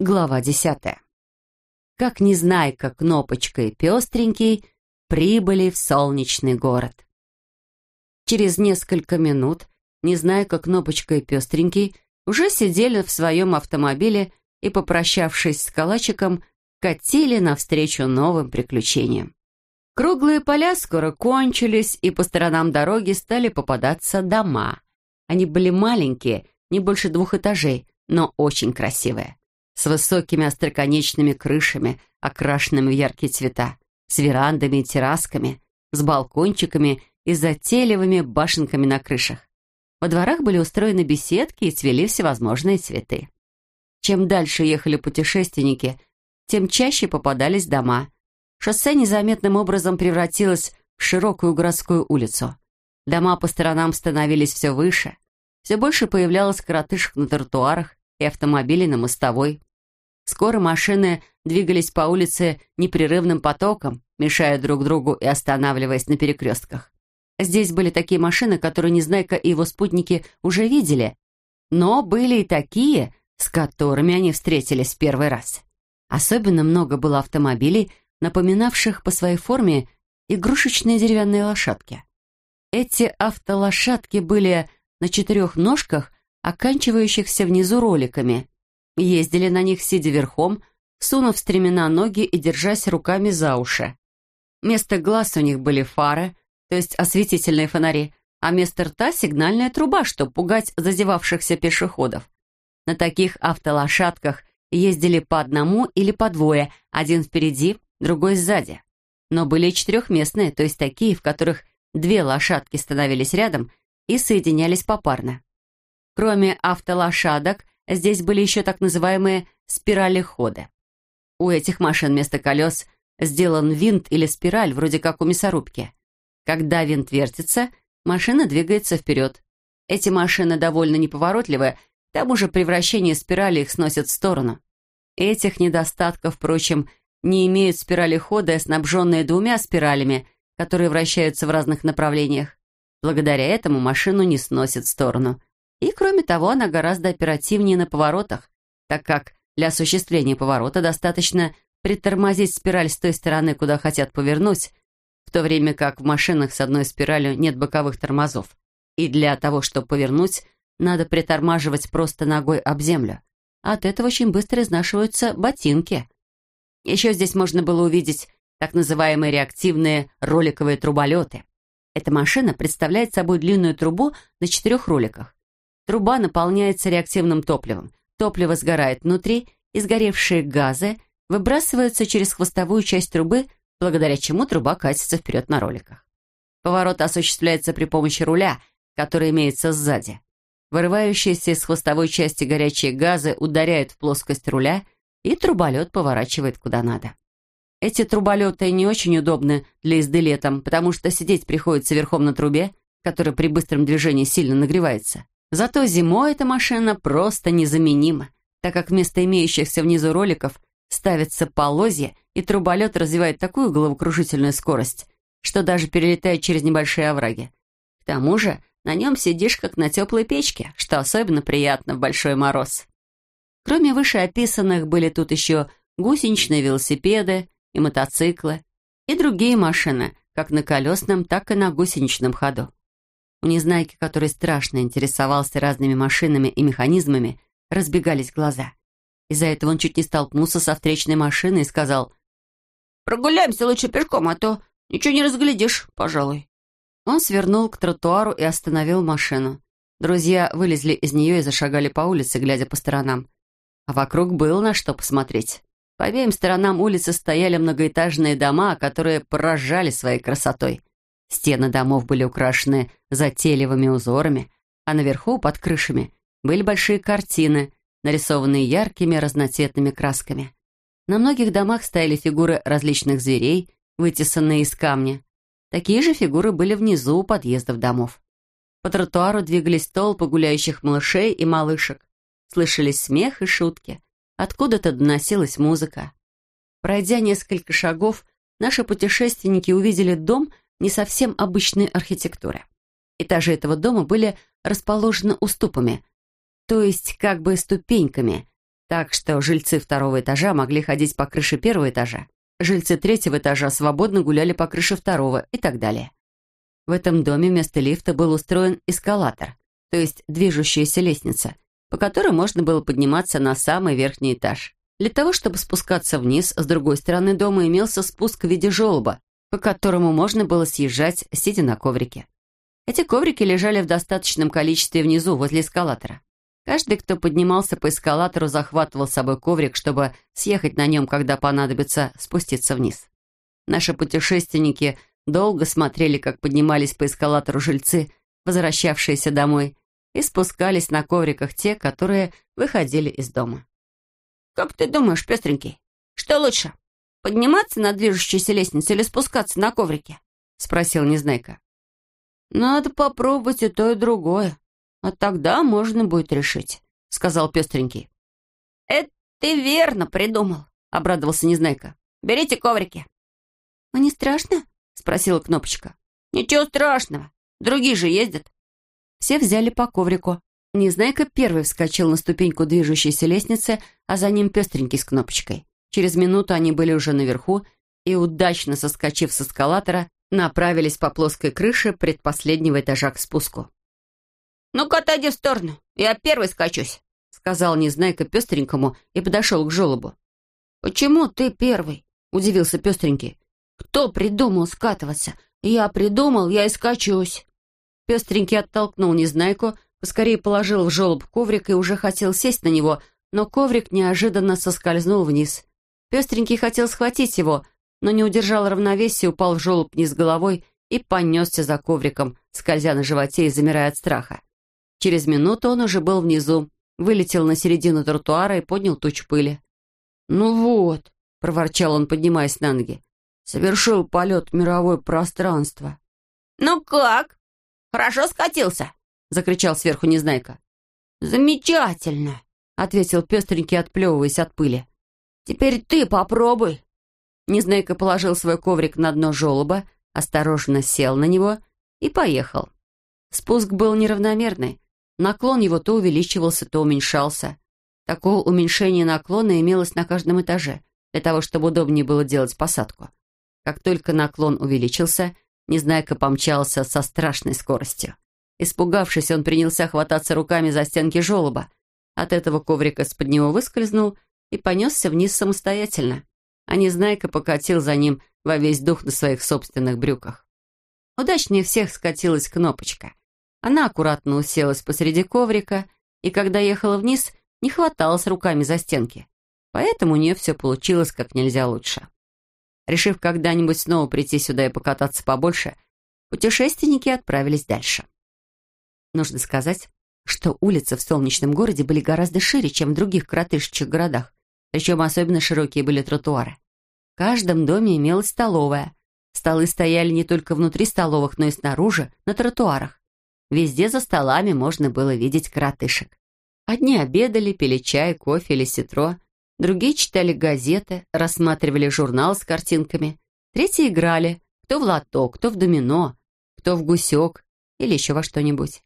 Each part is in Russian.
Глава десятая. Как Незнайка, Кнопочка и Пестренький прибыли в солнечный город. Через несколько минут Незнайка, Кнопочка и Пестренький уже сидели в своем автомобиле и, попрощавшись с калачиком, катили навстречу новым приключениям. Круглые поля скоро кончились, и по сторонам дороги стали попадаться дома. Они были маленькие, не больше двух этажей, но очень красивые с высокими остроконечными крышами, окрашенными в яркие цвета, с верандами и террасками, с балкончиками и затейливыми башенками на крышах. Во дворах были устроены беседки и цвели всевозможные цветы. Чем дальше ехали путешественники, тем чаще попадались дома. Шоссе незаметным образом превратилось в широкую городскую улицу. Дома по сторонам становились все выше. Все больше появлялось коротышек на тротуарах и автомобилей на мостовой. Скоро машины двигались по улице непрерывным потоком, мешая друг другу и останавливаясь на перекрестках. Здесь были такие машины, которые Незнайка и его спутники уже видели, но были и такие, с которыми они встретились в первый раз. Особенно много было автомобилей, напоминавших по своей форме игрушечные деревянные лошадки. Эти автолошадки были на четырех ножках, оканчивающихся внизу роликами, Ездили на них, сидя верхом, сунув стремена ноги и держась руками за уши. Вместо глаз у них были фары, то есть осветительные фонари, а вместо рта сигнальная труба, чтобы пугать зазевавшихся пешеходов. На таких автолошадках ездили по одному или по двое, один впереди, другой сзади. Но были четырехместные, то есть такие, в которых две лошадки становились рядом и соединялись попарно. Кроме автолошадок, Здесь были еще так называемые спирали хода. У этих машин вместо колес сделан винт или спираль, вроде как у мясорубки. Когда винт вертится, машина двигается вперед. Эти машины довольно неповоротливые, к тому же при вращении спирали их сносят в сторону. Этих недостатков, впрочем, не имеют спирали хода, снабженные двумя спиралями, которые вращаются в разных направлениях. Благодаря этому машину не сносят в сторону. И, кроме того, она гораздо оперативнее на поворотах, так как для осуществления поворота достаточно притормозить спираль с той стороны, куда хотят повернуть, в то время как в машинах с одной спиралью нет боковых тормозов. И для того, чтобы повернуть, надо притормаживать просто ногой об землю. От этого очень быстро изнашиваются ботинки. Еще здесь можно было увидеть так называемые реактивные роликовые труболеты. Эта машина представляет собой длинную трубу на четырех роликах. Труба наполняется реактивным топливом. Топливо сгорает внутри, и сгоревшие газы выбрасываются через хвостовую часть трубы, благодаря чему труба катится вперед на роликах. Поворот осуществляется при помощи руля, который имеется сзади. Вырывающиеся из хвостовой части горячие газы ударяют в плоскость руля, и труболет поворачивает куда надо. Эти труболеты не очень удобны для езды летом, потому что сидеть приходится верхом на трубе, которая при быстром движении сильно нагревается. Зато зимой эта машина просто незаменима, так как вместо имеющихся внизу роликов ставятся полозья, и труболет развивает такую головокружительную скорость, что даже перелетает через небольшие овраги. К тому же на нем сидишь как на теплой печке, что особенно приятно в большой мороз. Кроме вышеописанных были тут еще гусеничные велосипеды и мотоциклы, и другие машины, как на колесном, так и на гусеничном ходу. У Незнайки, который страшно интересовался разными машинами и механизмами, разбегались глаза. Из-за этого он чуть не столкнулся со встречной машиной и сказал, «Прогуляемся лучше пешком, а то ничего не разглядишь, пожалуй». Он свернул к тротуару и остановил машину. Друзья вылезли из нее и зашагали по улице, глядя по сторонам. А вокруг было на что посмотреть. По обеим сторонам улицы стояли многоэтажные дома, которые поражали своей красотой. Стены домов были украшены затейливыми узорами, а наверху, под крышами, были большие картины, нарисованные яркими разноцветными красками. На многих домах стояли фигуры различных зверей, вытесанные из камня. Такие же фигуры были внизу у подъездов домов. По тротуару двигались толпы гуляющих малышей и малышек. Слышались смех и шутки. Откуда-то доносилась музыка. Пройдя несколько шагов, наши путешественники увидели дом, не совсем обычной архитектуры. Этажи этого дома были расположены уступами, то есть как бы ступеньками, Так что жильцы второго этажа могли ходить по крыше первого этажа, жильцы третьего этажа свободно гуляли по крыше второго и так далее. В этом доме вместо лифта был устроен эскалатор, то есть движущаяся лестница, по которой можно было подниматься на самый верхний этаж. Для того, чтобы спускаться вниз, с другой стороны дома имелся спуск в виде желоба, по которому можно было съезжать, сидя на коврике. Эти коврики лежали в достаточном количестве внизу, возле эскалатора. Каждый, кто поднимался по эскалатору, захватывал с собой коврик, чтобы съехать на нем, когда понадобится спуститься вниз. Наши путешественники долго смотрели, как поднимались по эскалатору жильцы, возвращавшиеся домой, и спускались на ковриках те, которые выходили из дома. «Как ты думаешь, пестренький, что лучше, подниматься на движущейся лестнице или спускаться на коврике?» — спросил Незнайка. «Надо попробовать и то, и другое», «А тогда можно будет решить», — сказал пестренький. «Это ты верно придумал», — обрадовался Незнайка. «Берите коврики». «А не страшно?» — спросила Кнопочка. «Ничего страшного. Другие же ездят». Все взяли по коврику. Незнайка первый вскочил на ступеньку движущейся лестницы, а за ним пестренький с Кнопочкой. Через минуту они были уже наверху и, удачно соскочив с эскалатора, направились по плоской крыше предпоследнего этажа к спуску. «Ну-ка, отойди в сторону, я первый скачусь», — сказал Незнайка пестренькому и подошел к желобу. «Почему ты первый?» — удивился пестренький. «Кто придумал скатываться? Я придумал, я и скачусь». Пестренький оттолкнул Незнайку, поскорее положил в желоб коврик и уже хотел сесть на него, но коврик неожиданно соскользнул вниз. Пестренький хотел схватить его, но не удержал равновесия, упал в желоб вниз головой и понесся за ковриком, скользя на животе и замирая от страха. Через минуту он уже был внизу, вылетел на середину тротуара и поднял тучу пыли. «Ну вот», — проворчал он, поднимаясь на ноги, — «совершил полет в мировое пространство». «Ну как? Хорошо скатился?» — закричал сверху Незнайка. «Замечательно», — ответил пестренький, отплевываясь от пыли. «Теперь ты попробуй». Незнайка положил свой коврик на дно желоба, осторожно сел на него и поехал. Спуск был неравномерный. Наклон его то увеличивался, то уменьшался. Такого уменьшения наклона имелось на каждом этаже, для того, чтобы удобнее было делать посадку. Как только наклон увеличился, Незнайка помчался со страшной скоростью. Испугавшись, он принялся хвататься руками за стенки желоба. От этого коврик из-под него выскользнул и понесся вниз самостоятельно. А Незнайка покатил за ним во весь дух на своих собственных брюках. Удачнее всех скатилась кнопочка. Она аккуратно уселась посреди коврика, и когда ехала вниз, не хваталась руками за стенки. Поэтому у нее все получилось как нельзя лучше. Решив когда-нибудь снова прийти сюда и покататься побольше, путешественники отправились дальше. Нужно сказать, что улицы в солнечном городе были гораздо шире, чем в других коротышечьих городах, причем особенно широкие были тротуары. В каждом доме имелась столовая. Столы стояли не только внутри столовых, но и снаружи, на тротуарах. Везде за столами можно было видеть коротышек. Одни обедали, пили чай, кофе или ситро, другие читали газеты, рассматривали журнал с картинками, третьи играли, кто в лото, кто в домино, кто в гусек или еще во что-нибудь.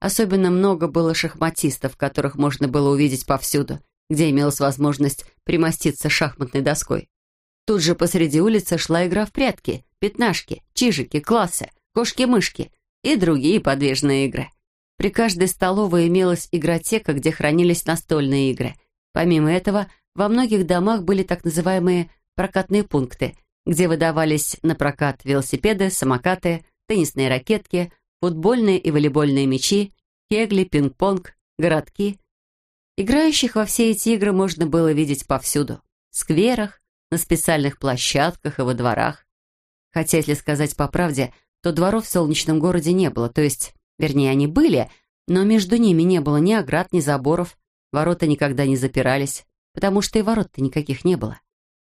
Особенно много было шахматистов, которых можно было увидеть повсюду, где имелась возможность примоститься шахматной доской. Тут же посреди улицы шла игра в прятки, пятнашки, чижики, классы, кошки-мышки и другие подвижные игры. При каждой столовой имелась игротека, где хранились настольные игры. Помимо этого, во многих домах были так называемые прокатные пункты, где выдавались на прокат велосипеды, самокаты, теннисные ракетки, футбольные и волейбольные мячи, кегли, пинг-понг, городки. Играющих во все эти игры можно было видеть повсюду. В скверах, на специальных площадках и во дворах. Хотя, если сказать по правде, то дворов в солнечном городе не было, то есть, вернее, они были, но между ними не было ни оград, ни заборов, ворота никогда не запирались, потому что и ворот-то никаких не было.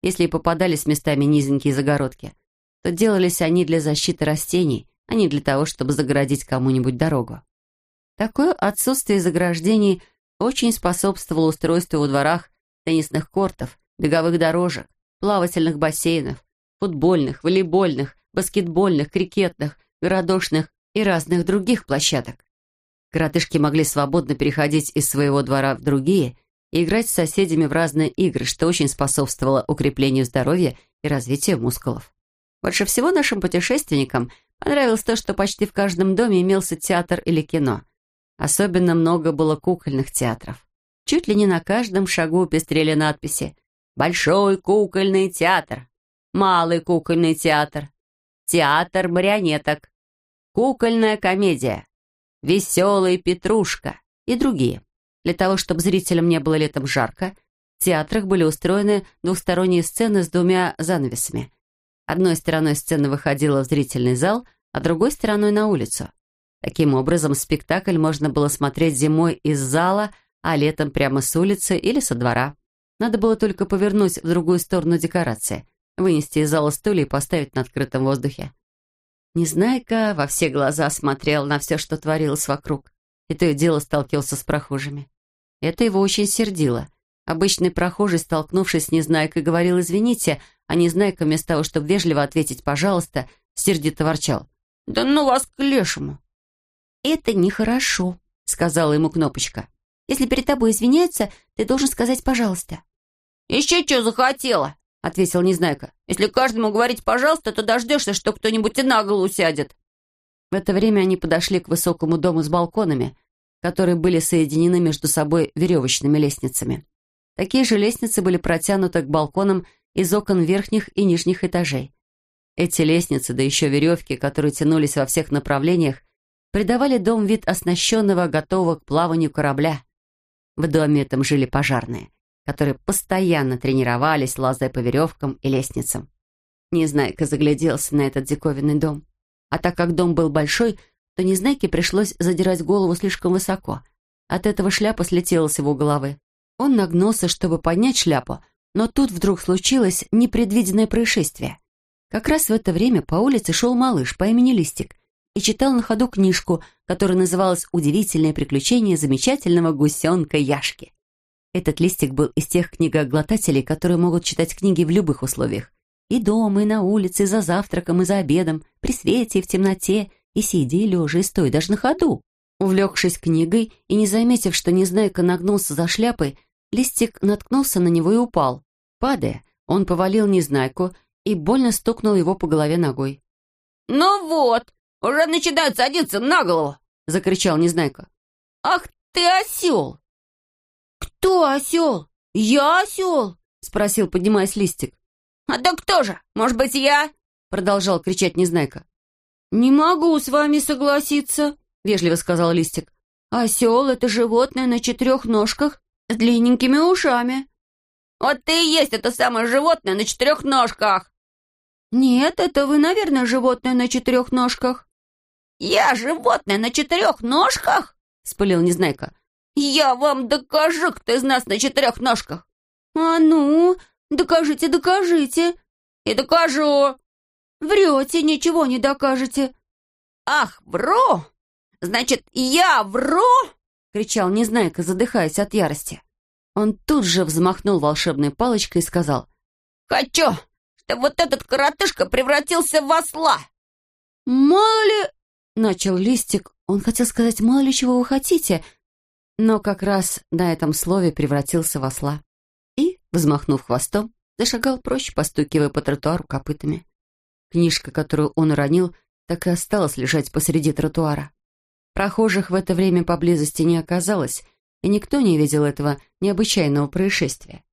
Если и попадались местами низенькие загородки, то делались они для защиты растений, а не для того, чтобы загородить кому-нибудь дорогу. Такое отсутствие заграждений очень способствовало устройству во дворах теннисных кортов, беговых дорожек, плавательных бассейнов, футбольных, волейбольных, баскетбольных, крикетных, городошных и разных других площадок. Коротышки могли свободно переходить из своего двора в другие и играть с соседями в разные игры, что очень способствовало укреплению здоровья и развитию мускулов. Больше всего нашим путешественникам понравилось то, что почти в каждом доме имелся театр или кино. Особенно много было кукольных театров. Чуть ли не на каждом шагу пестрели надписи «Большой кукольный театр», «Малый кукольный театр», «Театр марионеток», «Кукольная комедия», «Веселый Петрушка» и другие. Для того, чтобы зрителям не было летом жарко, в театрах были устроены двухсторонние сцены с двумя занавесами. Одной стороной сцена выходила в зрительный зал, а другой стороной на улицу. Таким образом, спектакль можно было смотреть зимой из зала, а летом прямо с улицы или со двора. Надо было только повернуть в другую сторону декорации, вынести из зала стулья и поставить на открытом воздухе. Незнайка во все глаза смотрел на все, что творилось вокруг, и то и дело сталкивался с прохожими. Это его очень сердило. Обычный прохожий, столкнувшись с Незнайкой, говорил «извините», а Незнайка вместо того, чтобы вежливо ответить «пожалуйста», сердито ворчал. «Да ну вас к лешему!» «Это нехорошо», — сказала ему Кнопочка. «Если перед тобой извиняются, ты должен сказать «пожалуйста». «Еще что захотела?» — ответил Незнайка. «Если каждому говорить «пожалуйста», то дождешься, что кто-нибудь и на голову сядет». В это время они подошли к высокому дому с балконами, которые были соединены между собой веревочными лестницами. Такие же лестницы были протянуты к балконам из окон верхних и нижних этажей. Эти лестницы, да еще веревки, которые тянулись во всех направлениях, придавали дом вид оснащенного, готового к плаванию корабля. В доме этом жили пожарные, которые постоянно тренировались, лазая по веревкам и лестницам. Незнайка загляделся на этот диковинный дом. А так как дом был большой, то Незнайке пришлось задирать голову слишком высоко. От этого шляпа слетела с его головы. Он нагнулся, чтобы поднять шляпу, но тут вдруг случилось непредвиденное происшествие. Как раз в это время по улице шел малыш по имени Листик и читал на ходу книжку, которая называлась «Удивительное приключение замечательного гусенка Яшки». Этот листик был из тех книгоглотателей, которые могут читать книги в любых условиях. И дома, и на улице, и за завтраком, и за обедом, при свете и в темноте, и сидя, и лежа, и стоя, даже на ходу. Увлекшись книгой и не заметив, что Незнайка нагнулся за шляпой, листик наткнулся на него и упал. Падая, он повалил Незнайку и больно стукнул его по голове ногой. «Ну вот!» «Уже начинают садиться на голову!» — закричал Незнайка. «Ах ты осел!» «Кто осел? Я осел?» — спросил, поднимаясь листик. «А да кто же? Может быть, я?» — продолжал кричать Незнайка. «Не могу с вами согласиться», — вежливо сказал листик. «Осел — это животное на четырех ножках с длинненькими ушами». «Вот ты и есть это самое животное на четырех ножках!» «Нет, это вы, наверное, животное на четырех ножках». «Я животное на четырех ножках?» — спылил Незнайка. «Я вам докажу, кто из нас на четырех ножках!» «А ну, докажите, докажите!» «И докажу!» «Врете, ничего не докажете!» «Ах, вру! Значит, я вру!» — кричал Незнайка, задыхаясь от ярости. Он тут же взмахнул волшебной палочкой и сказал. «Хочу, чтобы вот этот коротышка превратился в осла!» «Мало ли Начал листик. Он хотел сказать, мало ли чего вы хотите, но как раз на этом слове превратился в осла. И, взмахнув хвостом, зашагал прочь, постукивая по тротуару копытами. Книжка, которую он уронил, так и осталась лежать посреди тротуара. Прохожих в это время поблизости не оказалось, и никто не видел этого необычайного происшествия.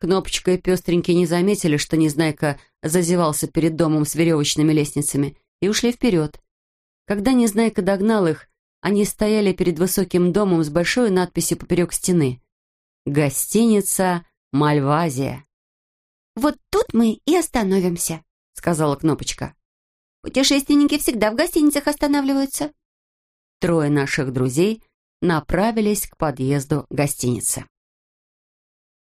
Кнопочка и пестренький не заметили, что Незнайка зазевался перед домом с веревочными лестницами, и ушли вперед. Когда Незнайка догнал их, они стояли перед высоким домом с большой надписью поперек стены. «Гостиница Мальвазия». «Вот тут мы и остановимся», — сказала Кнопочка. «Путешественники всегда в гостиницах останавливаются». Трое наших друзей направились к подъезду гостиницы.